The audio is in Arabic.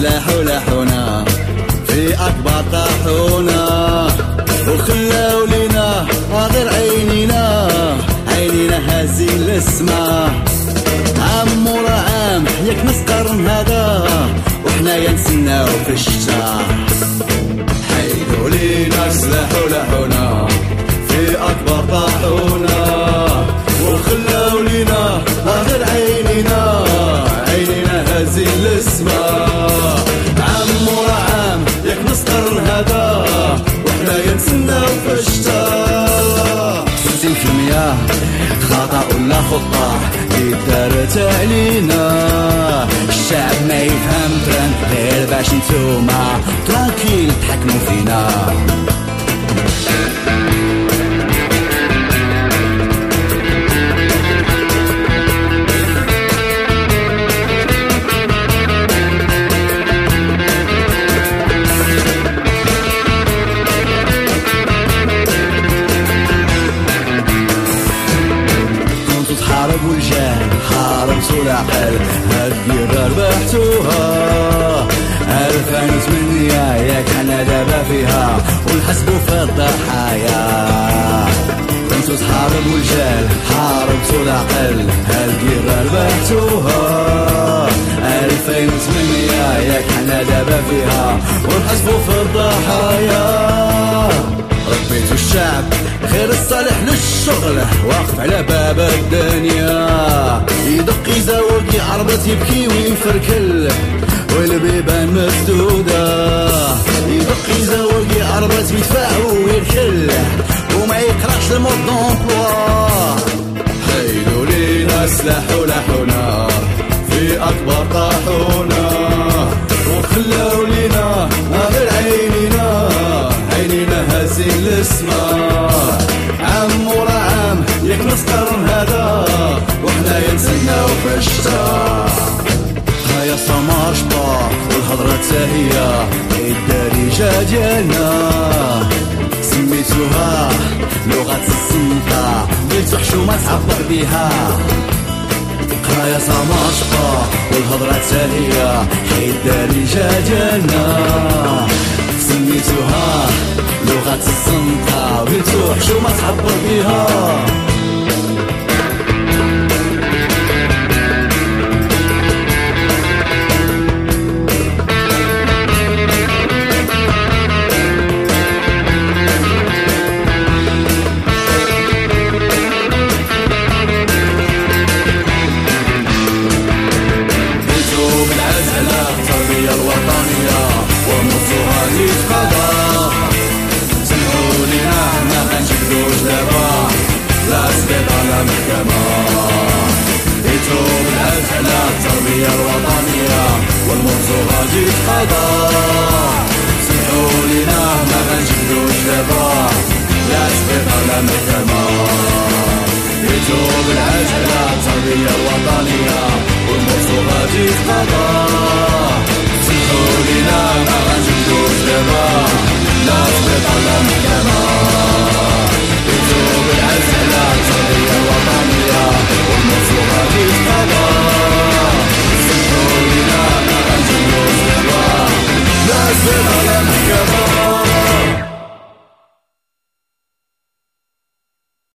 سلاحوا لحونا في أكبر طاحونا. وخلاو لينا غير عينينا عينينا هازين للسما عام ورا عام ياك نص قرن هذا وحنايا نسناو في الشتا. حيدوا لينا سلاحوا لحونا في أكبر طاحونا. وخلاو لينا باش نتوما. ترانكيل تحكموا فينا. كنتو تحاربوا الجهل حاربتوا العقل هالديرة ربحتوها. ونحسبوا في الضحايا كنتو تحاربوا الجهل حاربتوا العقل ربحتوها؟ ألفين وثمانية ياك حنا دابا فيها. ونحسبوا في الضحايا ربيتو الشعب غير الصالح للشغل. واقف على باب الدنيا. يدق يزاوق يعربط يبكي ويفركل والبيبان مسدودة يدق يزاوق يعربط يدفع ويركل وما يقرأش المود دومبلوا حيدوا لينا سلاح ولحونا في أكبر طاحونا. وخلاو لينا غير عينينا. عينينا هازين للسما عام ورا عام ياك نص قرن هذا. وحنا ينسينا في الشتا هيا سمار شبا والهضرة تاهية الدارجة ديالنا. سميتوها لغة السنطة بغيتو حشومة تعبر بيها. قرايا سماشطة والهضرة تاهية الدارجة ديالنا. سميتوها لغة السنطة بغيتو حشومة تعبر بيها. التربية الوطنية والموضوعها يتقضى سمعوا لينا ما غنجبدوش دابا لا لا محكمة بيتو بالعجلة التربية الوطنية والموضوع غادي يتقضى سمحوا لينا ما غنجبدوش دابا لا لا محكمة